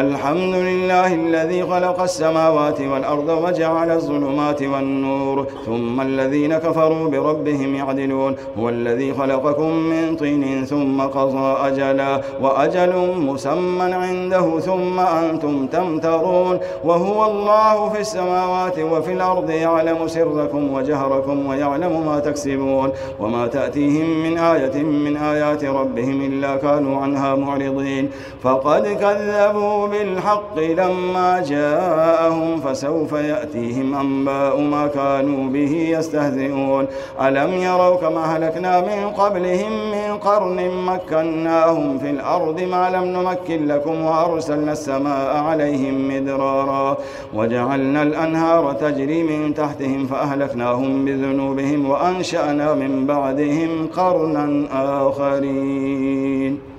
الحمد لله الذي خلق السماوات والأرض وجعل الظلمات والنور ثم الذين كفروا بربهم يعدلون هو الذي خلقكم من طين ثم قضى أجلا وأجل مسمى عنده ثم أنتم تمترون وهو الله في السماوات وفي الأرض يعلم سركم وجهركم ويعلم ما تكسبون وما تأتيهم من آية من آيات ربهم إلا كانوا عنها معرضين فقد كذبوا بالحق لما جاءهم فسوف يأتيهم أنباء ما كانوا به يستهزئون. ألم يروا كما هلكنا من قبلهم من قرن مكناهم في الأرض ما لم نمكن لكم وأرسلنا السماء عليهم مدرارا. وجعلنا الأنهار تجري من تحتهم فأهلكناهم بذنوبهم وأنشأنا من بعدهم قرنا آخرين.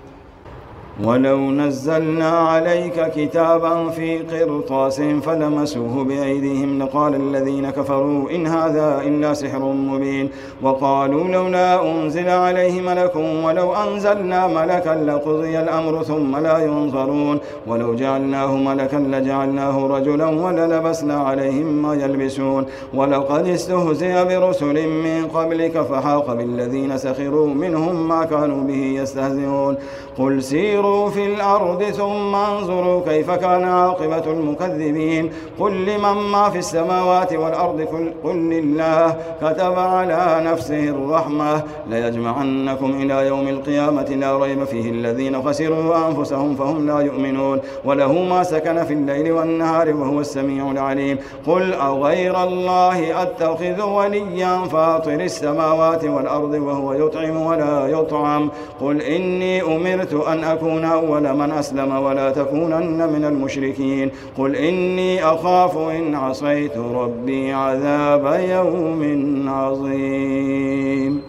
ولو نزلنا عليك كتابا في قرطاس فلمسوه بأيديهم لقال الذين كفروا إن هذا إلا سحر مبين وقالوا لولا أنزل عليه ملك ولو أنزلنا ملكا لقضي الأمر ثم لا ينظرون ولو جعلناه ملكا لجعلناه رجلا وللبسنا عليهم ما يلبسون ولقد استهزئ برسل من قبلك فحاق بالذين سخروا منهم ما كانوا به يستهزئون قل سيروا سيروا في الأرض ثم انظروا كيف كان عاقبة المكذبين. قل لمن ما في السماوات والأرض؟ قل لله. كتب على نفسه الرحمة. ليجمعنكم إلى يوم القيامة. لا ريب فيه الذين خسروا أنفسهم فهم لا يؤمنون. وله ما سكن في الليل والنهار وهو السميع العليم. قل أغير الله أتخذ وليا فاطر السماوات والأرض وهو يطعم ولا يطعم. قل إني أمرت أن أكون تكون أول من أسلم ولا تكونن من المشركين. قل إني أخاف إن عصيت ربي عذاب يوم عظيم.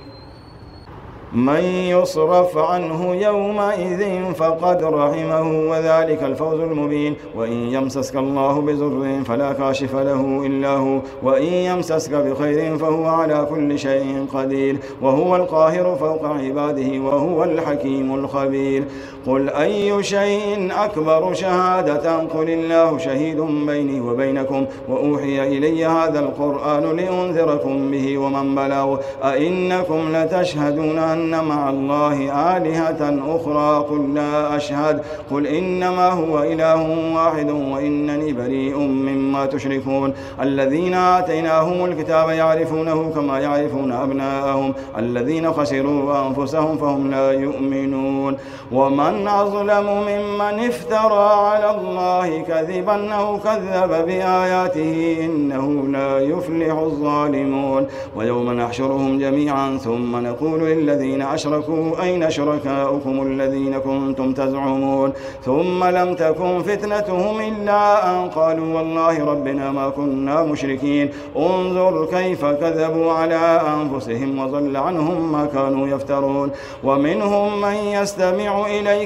من يصرف عنه يومئذ فقد رحمه وذلك الفوز المبين. وإن يمسسك الله بزر فلا كاشف له إلا هو وإن يمسسك بخير فهو على كل شيء قدير. وهو القاهر فوق عباده وهو الحكيم الخبير. قل أي شيء أكبر شهادة قل الله شهيد بيني وبينكم وأوحي إلي هذا القرآن لأنذركم به ومن بلغ أئنكم لتشهدون أن مع الله آلهة أخرى قل لا أشهد قل إنما هو إله واحد وإنني بريء مما تشركون الذين آتيناهم الكتاب يعرفونه كما يعرفون أبناءهم الذين خسروا أنفسهم فهم لا يؤمنون ومن أظلم ممن افترى على الله كذبا أو كذب بآياته إنه لا يفلح الظالمون ويوم نحشرهم جميعا ثم نقول للذين أشركوا أين شركاؤكم الذين كنتم تزعمون ثم لم تكن فتنتهم إلا أن قالوا والله ربنا ما كنا مشركين انظر كيف كذبوا على أنفسهم وضل عنهم ما كانوا يفترون ومنهم من يستمع إليك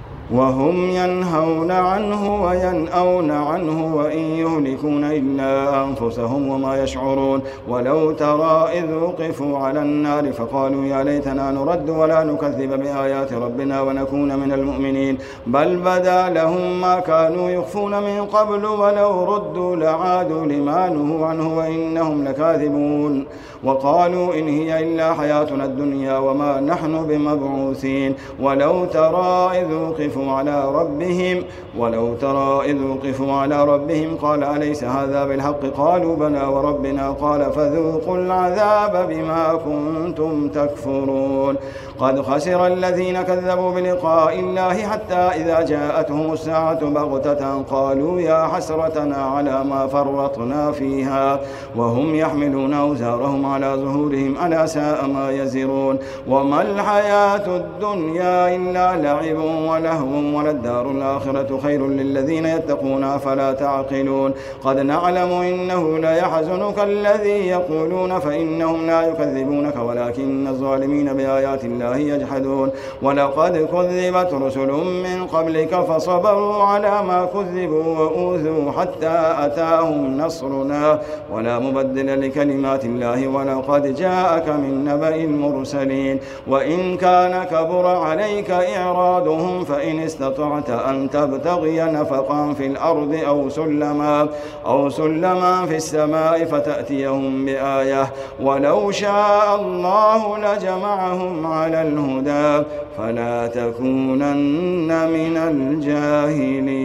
وهم ينهون عنه وينأون عنه وإن يهلكون إلا أنفسهم وما يشعرون. ولو ترى إذ وقفوا على النار فقالوا يا ليتنا نرد ولا نكذب بآيات ربنا ونكون من المؤمنين. بل بدا لهم ما كانوا يخفون من قبل ولو ردوا لعادوا لما نهوا عنه وإنهم لكاذبون. وقالوا إن هي إلا حياتنا الدنيا وما نحن بمبعوثين. ولو ترى إذ وقفوا على ربهم ولو ترى إذ وقفوا على ربهم قال أليس هذا بالحق؟ قالوا بلى وربنا قال فذوقوا العذاب بما كنتم تكفرون. قد خسر الذين كذبوا بلقاء الله حتى إذا جاءتهم الساعة بغتة قالوا يا حسرتنا على ما فرطنا فيها. وهم يحملون أوزارهم على ظهورهم ألا ساء ما يزرون وما الحياة الدنيا إلا لعب ولهو وللدار الآخرة خير للذين يتقون أفلا تعقلون قد نعلم إنه ليحزنك الذي يقولون فإنهم لا يكذبونك ولكن الظالمين بآيات الله يجحدون ولقد كذبت رسل من قبلك فصبروا على ما كذبوا وأوذوا حتى أتاهم نصرنا ولا مبدل لكلمات الله ولقد جاءك من نبأ المرسلين. وإن كان كبر عليك إعراضهم فإن استطعت أن تبتغي نفقا في الأرض أو سلما أو سلما في السماء فتأتيهم بآية. ولو شاء الله لجمعهم على الهدى فلا تكونن من الجاهلين.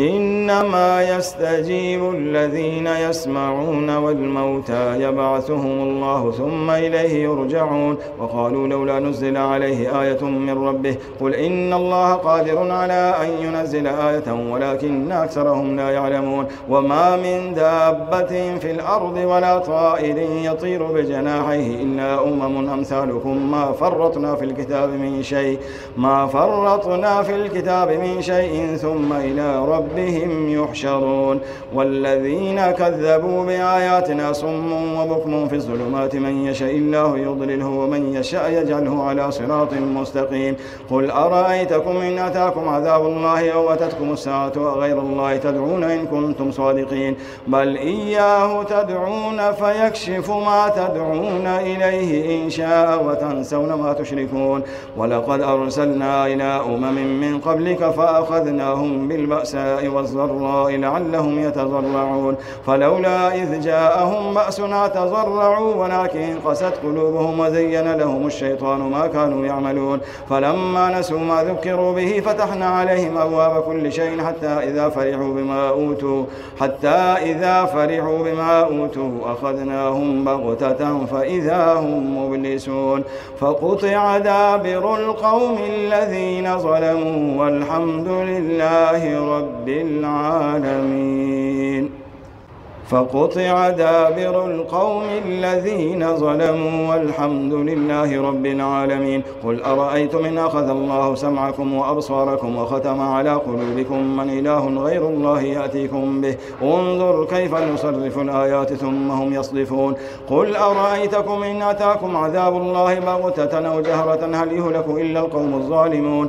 إنما يستجيب الذين يسمعون والموتى يبعثهم الله ثم إليه يرجعون. وقالوا لولا نزل عليه آية من ربه. قل إن الله قادر على أن ينزل آية ولكن أكثرهم لا يعلمون. وما من دابة في الأرض ولا طائر يطير بجناحيه إلا أمم أمثالكم. ما فرطنا في الكتاب من شيء. ما فرطنا في الكتاب من شيء ثم إلى رب ربهم يحشرون والذين كذبوا بآياتنا صم وبكم في الظلمات من يشاء الله يضلله ومن يشاء يجعله على صراط مستقيم قل أرأيتكم إن أتاكم عذاب الله أو أتتكم الساعة وغير الله تدعون إن كنتم صادقين بل إياه تدعون فيكشف ما تدعون إليه إن شاء وتنسون ما تشركون ولقد أرسلنا إلى أمم من قبلك فأخذناهم بالبأساء والضراء لعلهم يتضرعون فلولا إذ جاءهم بأسنا تضرعوا ولكن قست قلوبهم وزين لهم الشيطان ما كانوا يعملون. فلما نسوا ما ذكروا به فتحنا عليهم أبواب كل شيء حتى إذا فرحوا بما أوتوا. حتى إذا فرحوا بما أوتوا أخذناهم بغتة فإذا هم مبلسون. فقطع دابر القوم الذين ظلموا والحمد لله رب العالمين. فقطع دابر القوم الذين ظلموا والحمد لله رب العالمين. قل أرأيتم إن أخذ الله سمعكم وأبصاركم وختم على قلوبكم من إله غير الله يأتيكم به. انظر كيف نصرف الآيات ثم هم يصدفون. قل أرأيتكم إن أتاكم عذاب الله بغتة أو جهرة هل يهلك إلا القوم الظالمون؟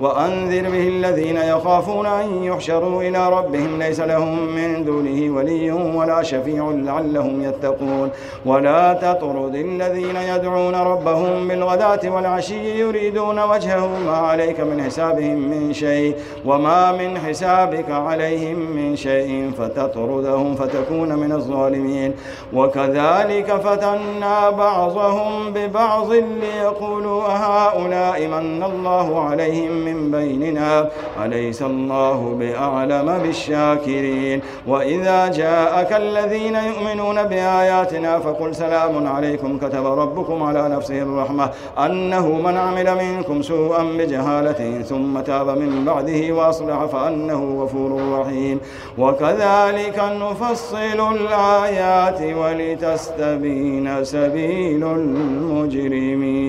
وأنذر به الذين يخافون أن يحشروا إلى ربهم ليس لهم من دونه ولي ولا شفيع لعلهم يتقون. ولا تطرد الذين يدعون ربهم بالغداة والعشي يريدون وجهه ما عليك من حسابهم من شيء وما من حسابك عليهم من شيء فتطردهم فتكون من الظالمين. وكذلك فتنا بعضهم ببعض ليقولوا هؤلاء من الله عليهم من بيننا أليس الله بأعلم بالشاكرين؟ وإذا جاءك الذين يؤمنون بآياتنا فقل سلام عليكم كتب ربكم على نفسه الرحمة أنه من عمل منكم سوءا بجهالة ثم تاب من بعده وأصلح فأنه غفور رحيم. وكذلك نفصل الآيات ولتستبين سبيل المجرمين.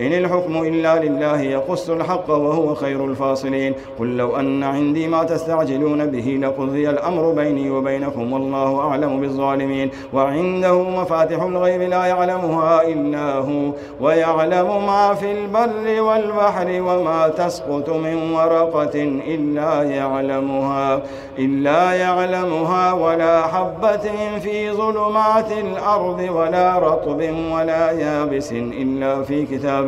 إن الحكم إلا لله يقص الحق وهو خير الفاصلين. قل لو أن عندي ما تستعجلون به لقضي الأمر بيني وبينكم والله أعلم بالظالمين. وعنده مفاتح الغيب لا يعلمها إلا هو ويعلم ما في البر والبحر وما تسقط من ورقة إلا يعلمها إلا يعلمها ولا حبة في ظلمات الأرض ولا رطب ولا يابس إلا في كتاب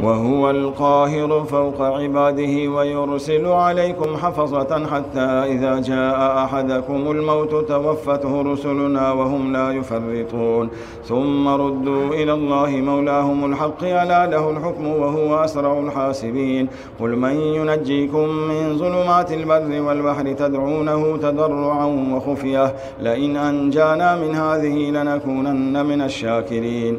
وهو القاهر فوق عباده ويرسل عليكم حفظة حتى إذا جاء أحدكم الموت توفته رسلنا وهم لا يفرطون. ثم ردوا إلى الله مولاهم الحق ألا له الحكم وهو أسرع الحاسبين. قل من ينجيكم من ظلمات البر والبحر تدعونه تضرعا وخفية. لئن أنجانا من هذه لنكونن من الشاكرين.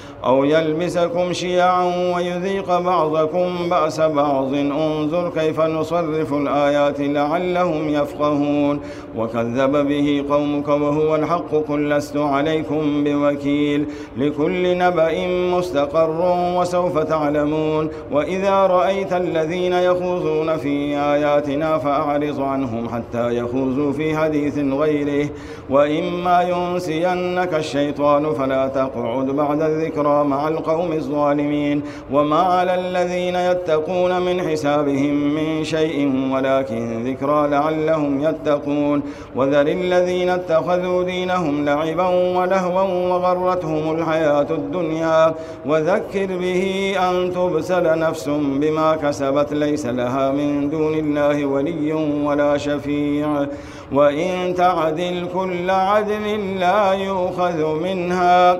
أو يلبسكم شيعا ويذيق بعضكم بأس بعض. انظر كيف نصرف الآيات لعلهم يفقهون. وكذب به قومك وهو الحق قل لست عليكم بوكيل. لكل نبأ مستقر وسوف تعلمون. وإذا رأيت الذين يخوضون في آياتنا فأعرض عنهم حتى يخوضوا في حديث غيره. وإما ينسينك الشيطان فلا تقعد بعد الذكرى مع القوم الظالمين وما على الذين يتقون من حسابهم من شيء ولكن ذكرى لعلهم يتقون وذر الذين اتخذوا دينهم لعبا ولهوا وغرتهم الحياة الدنيا وذكر به أن تبسل نفس بما كسبت ليس لها من دون الله ولي ولا شفيع وإن تعدل كل عدل لا يؤخذ منها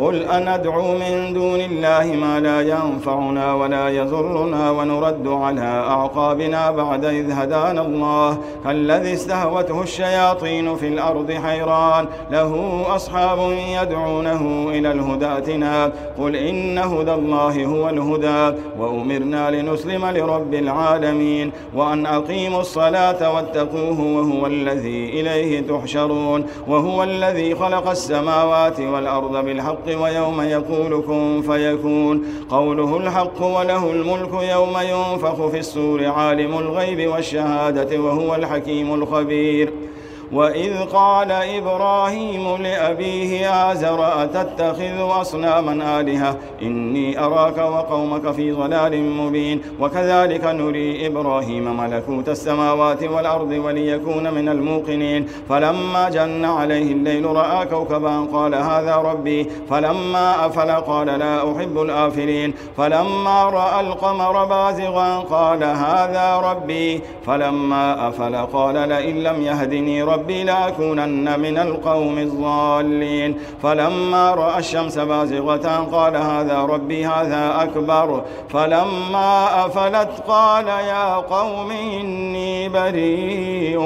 قل أندعو من دون الله ما لا ينفعنا ولا يضرنا ونرد على أعقابنا بعد إذ هدانا الله. كالذي استهوته الشياطين في الأرض حيران. له أصحاب يدعونه إلى الهدى أتنا. قل إن هدى الله هو الهدى. وأمرنا لنسلم لرب العالمين. وأن أقيموا الصلاة واتقوه وهو الذي إليه تحشرون. وهو الذي خلق السماوات والأرض بالحق الحق ويوم يقول كن فيكون. قوله الحق وله الملك يوم ينفخ في السور عالم الغيب والشهادة وهو الحكيم الخبير. وإذ قال إبراهيم لأبيه آزر أتتخذ أصناما آلهة؟ إني أراك وقومك في ضلال مبين وكذلك نري إبراهيم ملكوت السماوات والأرض وليكون من الموقنين. فلما جن عليه الليل رأى كوكبا قال هذا ربي. فلما أفل قال لا أحب الآفلين. فلما رأى القمر بازغا قال هذا ربي. فلما أفل قال لئن لم يهدني ربي ربي لأكونن من القوم الضالين فلما رأى الشمس بازغة قال هذا ربي هذا أكبر. فلما أفلت قال يا قوم إني بريء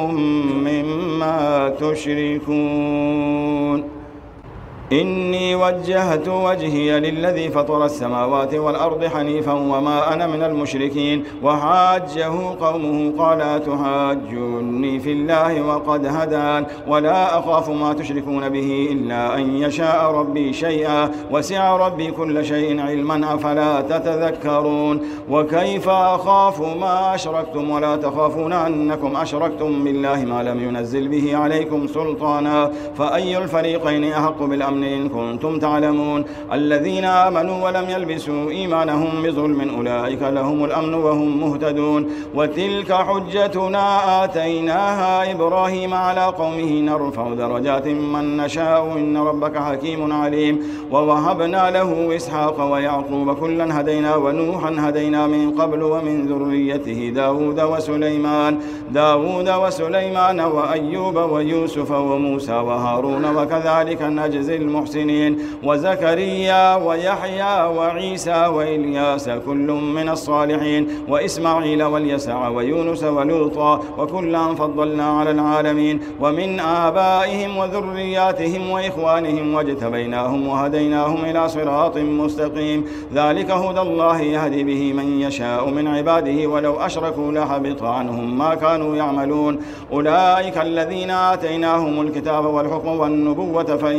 مما تشركون. إني وجهت وجهي للذي فطر السماوات والأرض حنيفا وما أنا من المشركين. وحاجه قومه قال تحاجوني في الله وقد هدان. ولا أخاف ما تشركون به إلا أن يشاء ربي شيئا. وسع ربي كل شيء علما أفلا تتذكرون. وكيف أخاف ما أشركتم ولا تخافون أنكم أشركتم بالله ما لم ينزل به عليكم سلطانا. فأي الفريقين أحق بالأمر الأمن إن كنتم تعلمون. الذين آمنوا ولم يلبسوا إيمانهم بظلم أولئك لهم الأمن وهم مهتدون. وتلك حجتنا آتيناها إبراهيم على قومه. نرفع درجات من نشاء. إن ربك حكيم عليم. ووهبنا له إسحاق ويعقوب كلا هدينا ونوحا هدينا من قبل ومن ذريته داود وسليمان. داود وسليمان وأيوب ويوسف وموسى وهارون. وكذلك نجزي المحسنين وزكريا ويحيى وعيسى وإلياس كل من الصالحين وإسماعيل واليسع ويونس ولوطا وكلا فضلنا على العالمين ومن آبائهم وذرياتهم وإخوانهم واجتبيناهم وهديناهم إلى صراط مستقيم. ذلك هدى الله يهدي به من يشاء من عباده ولو أشركوا لحبط عنهم ما كانوا يعملون. أولئك الذين آتيناهم الكتاب والحكم والنبوة فإن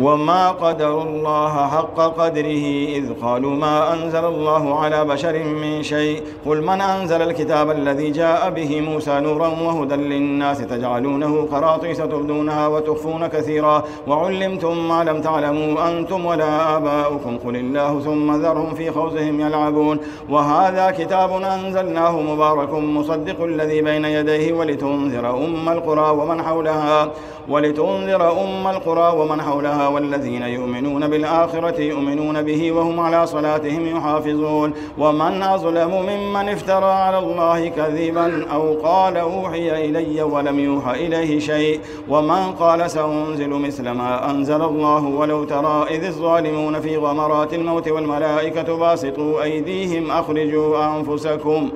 وما قدر الله حق قدره إذ قالوا ما أنزل الله على بشر من شيء قل من أنزل الكتاب الذي جاء به موسى نورا وهدى للناس تجعلونه قراطيس تبدونها وتخفون كثيرا وعلمتم ما لم تعلموا أنتم ولا آباؤكم قل الله ثم ذرهم في خوزهم يلعبون وهذا كتاب أنزلناه مبارك مصدق الذي بين يديه ولتنذر أم القرى ومن حولها ولتنذر أم القرى ومن حولها والذين يؤمنون بالآخرة يؤمنون به وهم على صلاتهم يحافظون. ومن أظلم ممن افترى على الله كذبا أو قال أوحي إلي ولم يوحى إليه شيء. ومن قال سأنزل مثل ما أنزل الله ولو ترى إذ الظالمون في غمرات الموت والملائكة باسطوا أيديهم أخرجوا أنفسكم.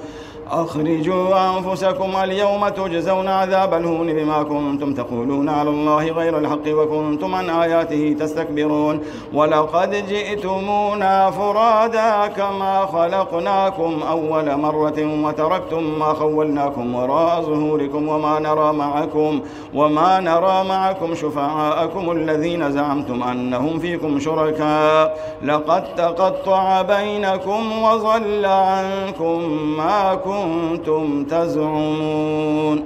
أخرجوا أنفسكم اليوم تجزون عذاب الهون بما كنتم تقولون على الله غير الحق وكنتم عن آياته تستكبرون ولقد جئتمونا فرادا كما خلقناكم أول مرة وتركتم ما خولناكم وراء ظهوركم وما نرى معكم وما نرى معكم شفعاءكم الذين زعمتم أنهم فيكم شركاء لقد تقطع بينكم وضل عنكم ما كنتم كنتم تزعمون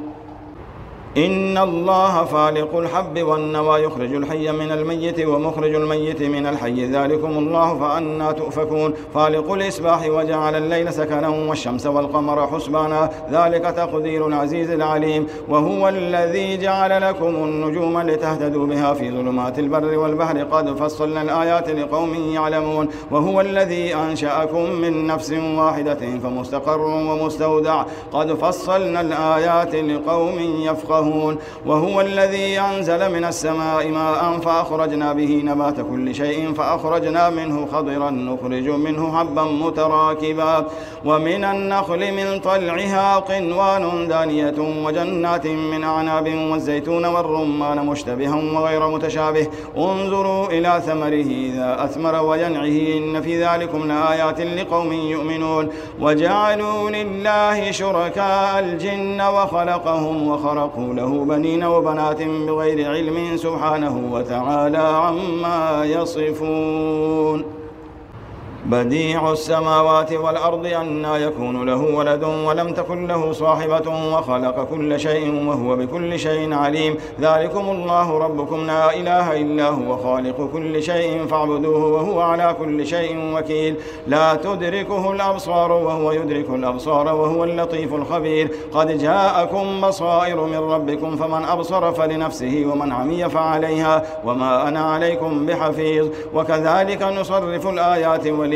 إن الله فالق الحب والنوى يخرج الحي من الميت ومخرج الميت من الحي ذلكم الله فأنا تؤفكون فالق الإصباح وجعل الليل سكنا والشمس والقمر حسبانا ذلك تقدير العزيز العليم وهو الذي جعل لكم النجوم لتهتدوا بها في ظلمات البر والبحر قد فصلنا الآيات لقوم يعلمون وهو الذي أنشأكم من نفس واحدة فمستقر ومستودع قد فصلنا الآيات لقوم يفقهون يفقهون وهو الذي أنزل من السماء ماء فأخرجنا به نبات كل شيء فأخرجنا منه خضرا نخرج منه حبا متراكبا ومن النخل من طلعها قنوان دانية وجنات من أعناب والزيتون والرمان مشتبها وغير متشابه انظروا إلى ثمره إذا أثمر وينعه إن في ذلكم لآيات لقوم يؤمنون وجعلوا لله شركاء الجن وخلقهم وخرقوا له بنين وبنات بغير علم سبحانه وتعالى عما يصفون. بديع السماوات والأرض أنا يكون له ولد ولم تكن له صاحبة وخلق كل شيء وهو بكل شيء عليم. ذلكم الله ربكم. لا إله إلا هو خالق كل شيء فاعبدوه وهو على كل شيء وكيل. لا تدركه الأبصار وهو يدرك الأبصار وهو اللطيف الخبير. قد جاءكم بصائر من ربكم فمن أبصر فلنفسه ومن عمي فعليها وما أنا عليكم بحفيظ. وكذلك نصرف الآيات ولي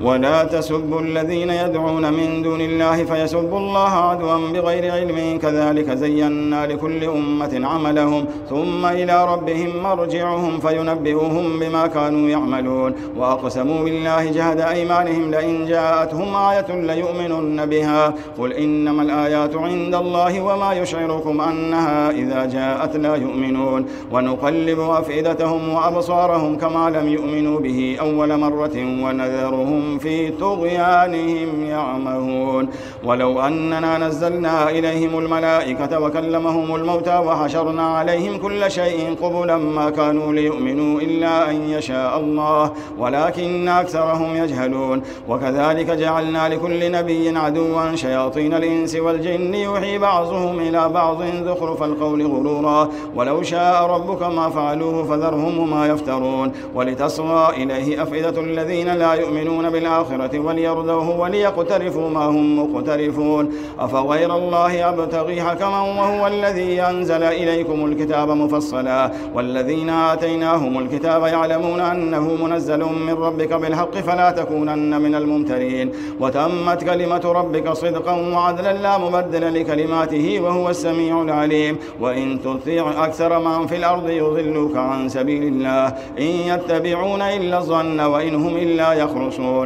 ولا تسبوا الذين يدعون من دون الله فيسبوا الله عدوا بغير علم. كذلك زينا لكل أمة عملهم ثم إلى ربهم مرجعهم فينبئهم بما كانوا يعملون. وأقسموا بالله جهد أيمانهم لئن جاءتهم آية ليؤمنن بها. قل إنما الآيات عند الله وما يشعركم أنها إذا جاءت لا يؤمنون. ونقلب أفئدتهم وأبصارهم كما لم يؤمنوا به أول مرة ونذرهم في طغيانهم يعمهون. ولو أننا نزلنا إليهم الملائكة وكلمهم الموتى وحشرنا عليهم كل شيء قبلا ما كانوا ليؤمنوا إلا أن يشاء الله ولكن أكثرهم يجهلون. وكذلك جعلنا لكل نبي عدوا شياطين الإنس والجن يوحي بعضهم إلى بعض زخرف القول غرورا. ولو شاء ربك ما فعلوه فذرهم وما يفترون. ولتصغى إليه أفئدة الذين لا يؤمنون بالآخرة وليرضوه وليقترفوا ما هم مقترفون. أفغير الله أبتغي حكما وهو الذي أنزل إليكم الكتاب مفصلا. والذين آتيناهم الكتاب يعلمون أنه منزل من ربك بالحق فلا تكونن من الممترين. وتمت كلمة ربك صدقا وعدلا لا مبدل لكلماته وهو السميع العليم. وإن تطيع أكثر من في الأرض يضلوك عن سبيل الله. إن يتبعون إلا الظن وإن هم إلا يخرصون.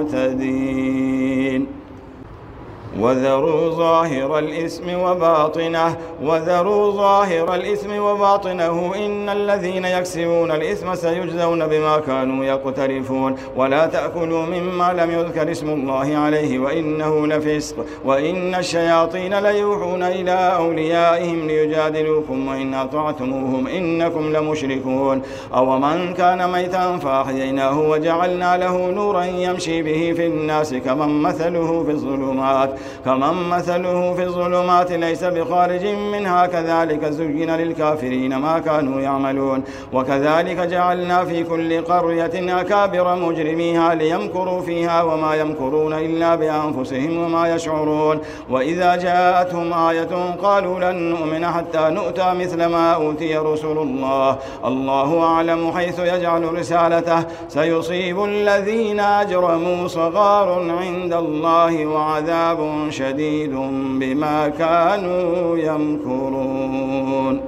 المعتدين وذروا ظاهر الإثم وباطنه وذروا ظاهر الإثم وباطنه إن الذين يكسبون الإثم سيجزون بما كانوا يقترفون. ولا تأكلوا مما لم يذكر اسم الله عليه وإنه لفسق. وإن الشياطين ليوحون إلى أوليائهم ليجادلوكم وإن أطعتموهم إنكم لمشركون. أو من كان ميتا فأحييناه وجعلنا له نورا يمشي به في الناس كمن مثله في الظلمات. كمن مثله في الظلمات ليس بخارج منها كذلك زين للكافرين ما كانوا يعملون. وكذلك جعلنا في كل قرية أكابر مجرميها ليمكروا فيها وما يمكرون إلا بأنفسهم وما يشعرون. وإذا جاءتهم آية قالوا لن نؤمن حتى نؤتى مثل ما أوتي رسل الله. الله أعلم حيث يجعل رسالته. سيصيب الذين أجرموا صغار عند الله وعذاب شديد بما كانوا يمكرون.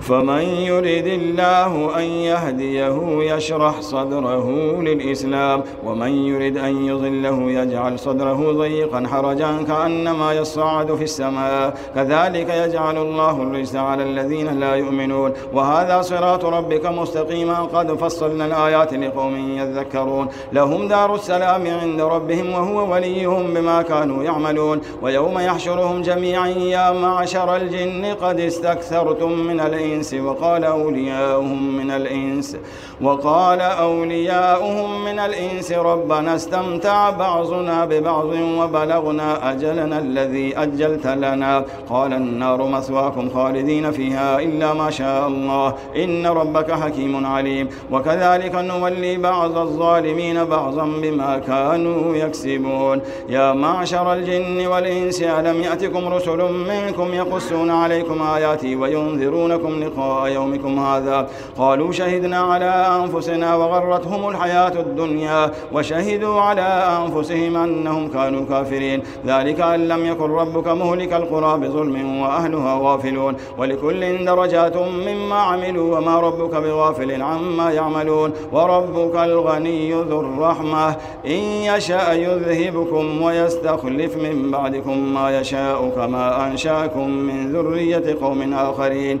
فمن يرد الله أن يهديه يشرح صدره للإسلام ومن يرد أن يضله يجعل صدره ضيقا حرجا كأنما يصعد في السماء. كذلك يجعل الله الرجس على الذين لا يؤمنون. وهذا صراط ربك مستقيما. قد فصلنا الآيات لقوم يذكرون. لهم دار السلام عند ربهم وهو وليهم بما كانوا يعملون. ويوم يحشرهم جميعا يا معشر الجن قد استكثرتم من الإنس الإنس وقال أولياؤهم من الإنس وقال أولياؤهم من الإنس ربنا استمتع بعضنا ببعض وبلغنا أجلنا الذي أجلت لنا قال النار مثواكم خالدين فيها إلا ما شاء الله إن ربك حكيم عليم وكذلك نولي بعض الظالمين بعضا بما كانوا يكسبون يا معشر الجن والإنس ألم يأتكم رسل منكم يقصون عليكم آياتي وينذرونكم لقاء يومكم هذا. قالوا شهدنا على أنفسنا وغرتهم الحياة الدنيا وشهدوا على أنفسهم أنهم كانوا كافرين. ذلك أن لم يكن ربك مهلك القرى بظلم وأهلها غافلون. ولكل درجات مما عملوا وما ربك بغافل عما يعملون. وربك الغني ذو الرحمة. إن يشاء يذهبكم ويستخلف من بعدكم ما يشاء كما أنشأكم من ذرية قوم آخرين.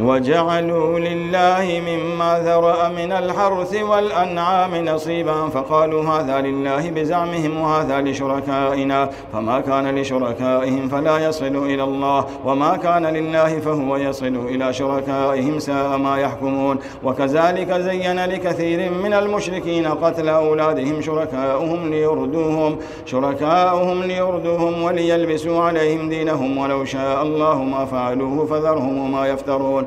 وجعلوا لله مما ذرأ من الحرث والأنعام نصيبا فقالوا هذا لله بزعمهم وهذا لشركائنا فما كان لشركائهم فلا يصل إلى الله وما كان لله فهو يصل إلى شركائهم ساء ما يحكمون وكذلك زين لكثير من المشركين قتل أولادهم شركاؤهم ليردوهم شركاؤهم ليردوهم وليلبسوا عليهم دينهم ولو شاء الله ما فعلوه فذرهم وما يفترون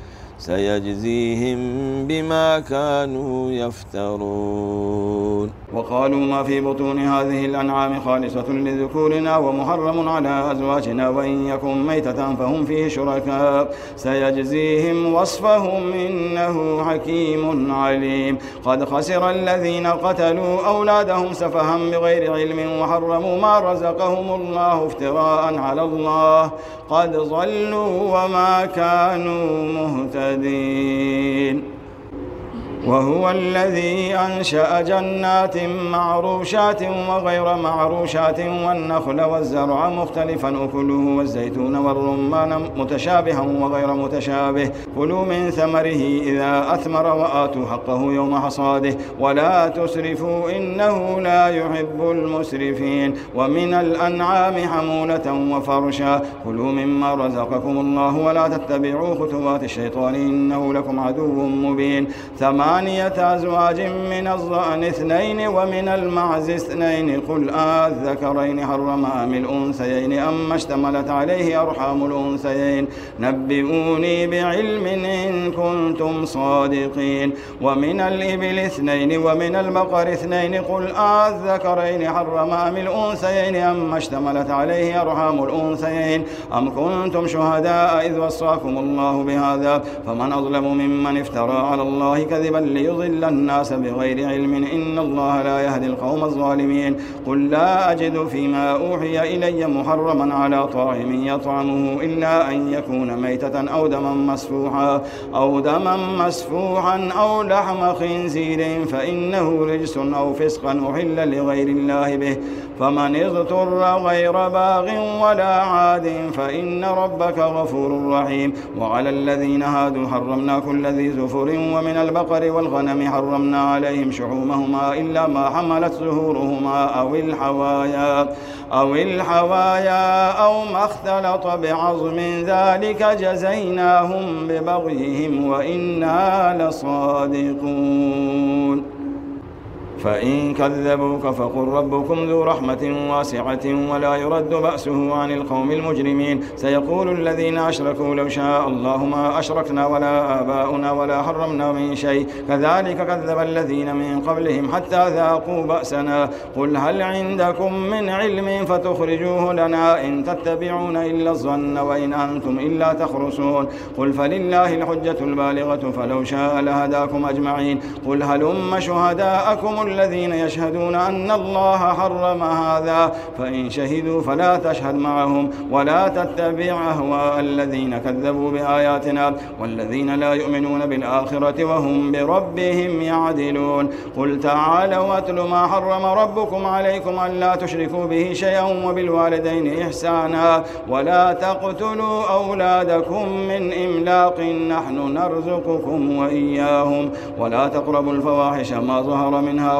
سيجزيهم بما كانوا يفترون. وقالوا ما في بطون هذه الأنعام خالصة لذكورنا ومحرم على أزواجنا وإن يكن ميتة فهم فيه شركاء. سيجزيهم وصفهم إنه حكيم عليم. قد خسر الذين قتلوا أولادهم سفها بغير علم وحرموا ما رزقهم الله افتراء على الله. قد ضلوا وما كانوا مهتدين. المهتدين وهو الذي أنشأ جنات معروشات وغير معروشات والنخل والزرع مختلفا أكله والزيتون والرمان متشابها وغير متشابه. كلوا من ثمره إذا أثمر وآتوا حقه يوم حصاده. ولا تسرفوا إنه لا يحب المسرفين. ومن الأنعام حمولة وفرشا. كلوا مما رزقكم الله ولا تتبعوا خطوات الشيطان إنه لكم عدو مبين. ثمان ثمانية أزواج من الظأن اثنين ومن المعز اثنين. قل آذكرين حرم أم الأنثيين أما اشتملت عليه أرحام الأنثيين. نبئوني بعلم إن كنتم صادقين. ومن الإبل اثنين ومن البقر اثنين. قل آذكرين حرم أم الأنثيين أما اشتملت عليه أرحام الأنثيين. أم كنتم شهداء إذ وصاكم الله بهذا؟ فمن أظلم ممن افترى على الله كذبا ليضل الناس بغير علم إن الله لا يهدي القوم الظالمين. قل لا أجد فيما أوحي إلي محرما على طاعم يطعمه إلا أن يكون ميتة أو دما مسفوحا أو دما مسفوحا أو لحم خنزير فإنه رجس أو فسقا أحل لغير الله به. فمن اضطر غير باغ ولا عاد فإن ربك غفور رحيم. وعلى الذين هادوا حرمنا كل ذي زفر ومن البقر والغنم حرمنا عليهم شحومهما إلا ما حملت زهورهما أو الحوايا أو الحوايا أو ما اختلط بعظم ذلك جزيناهم ببغيهم وإنا لصادقون. فإن كذبوك فقل ربكم ذو رحمة واسعة ولا يرد بأسه عن القوم المجرمين. سيقول الذين أشركوا لو شاء الله ما أشركنا ولا آباؤنا ولا حرمنا من شيء. كذلك كذب الذين من قبلهم حتى ذاقوا بأسنا. قل هل عندكم من علم فتخرجوه لنا إن تتبعون إلا الظن وإن أنتم إلا تخرسون قل فلله الحجة البالغة فلو شاء لهداكم أجمعين. قل هلم شهداءكم الذين يشهدون أن الله حرم هذا فإن شهدوا فلا تشهد معهم ولا تتبع أهواء الذين كذبوا بآياتنا والذين لا يؤمنون بالآخرة وهم بربهم يعدلون. قل تعالوا واتل ما حرم ربكم عليكم ألا تشركوا به شيئا وبالوالدين إحسانا ولا تقتلوا أولادكم من إملاق نحن نرزقكم وإياهم ولا تقربوا الفواحش ما ظهر منها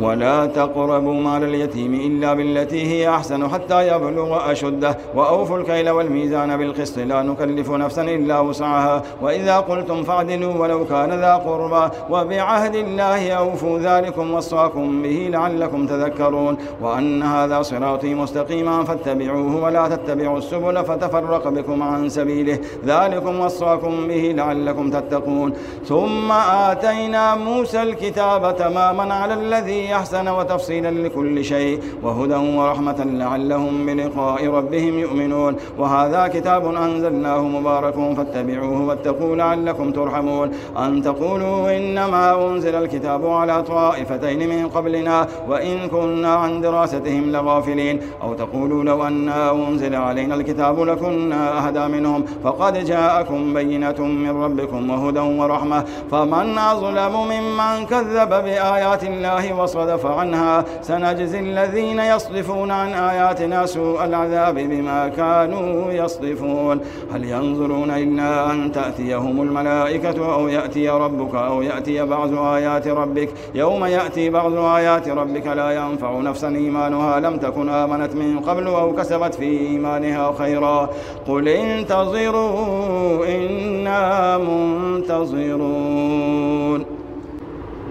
ولا تقربوا مال اليتيم إلا بالتي هي أحسن حتى يبلغ أشده. وأوفوا الكيل والميزان بالقسط لا نكلف نفسا إلا وسعها. وإذا قلتم فاعدلوا ولو كان ذا قربى. وبعهد الله أوفوا ذلكم وصاكم به لعلكم تذكرون. وأن هذا صراطي مستقيما فاتبعوه ولا تتبعوا السبل فتفرق بكم عن سبيله. ذلكم وصاكم به لعلكم تتقون. ثم آتينا موسى الكتاب تماما على الذي أحسن وتفصيلا لكل شيء وهدى ورحمة لعلهم بلقاء ربهم يؤمنون. وهذا كتاب أنزلناه مبارك فاتبعوه واتقوا لعلكم ترحمون. أن تقولوا إنما أنزل الكتاب على طائفتين من قبلنا وإن كنا عن دراستهم لغافلين. أو تقولوا لو أنا أنزل علينا الكتاب لكنا أهدى منهم. فقد جاءكم بينة من ربكم وهدى ورحمة. فمن أظلم ممن كذب بآيات الله وصدف عنها سنجزي الذين يصدفون عن آياتنا سوء العذاب بما كانوا يصدفون. هل ينظرون إلا أن تأتيهم الملائكة أو يأتي ربك أو يأتي بعض آيات ربك؟ يوم يأتي بعض آيات ربك لا ينفع نفسا إيمانها. لم تكن آمنت من قبل أو كسبت في إيمانها خيرا. قل انتظروا إنا منتظرون.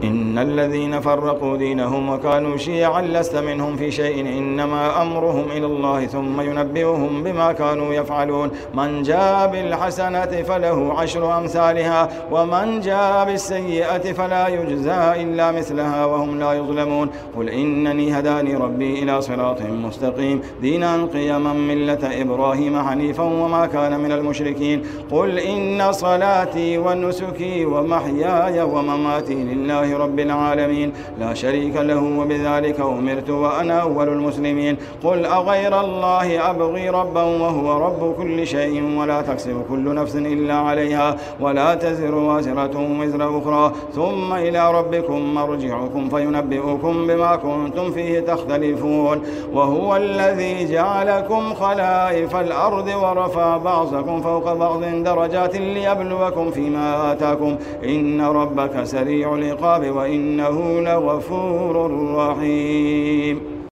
إن الذين فرقوا دينهم وكانوا شيعا لست منهم في شيء إنما أمرهم إلى الله ثم ينبئهم بما كانوا يفعلون. من جاء بالحسنة فله عشر أمثالها ومن جاء بالسيئة فلا يجزى إلا مثلها وهم لا يظلمون. قل إنني هداني ربي إلى صراط مستقيم. دينا قيما ملة إبراهيم حنيفا وما كان من المشركين. قل إن صلاتي ونسكي ومحياي ومماتي لله لله رب العالمين. لا شريك له وبذلك أمرت وأنا أول المسلمين. قل أغير الله أبغي ربا وهو رب كل شيء ولا تكسب كل نفس إلا عليها ولا تزر وازرة وزر أخرى. ثم إلى ربكم مرجعكم فينبئكم بما كنتم فيه تختلفون. وهو الذي جعلكم خلائف الأرض ورفع بعضكم فوق بعض درجات ليبلوكم فيما آتاكم. إن ربك سريع العقاب. العقاب وإنه لغفور رحيم.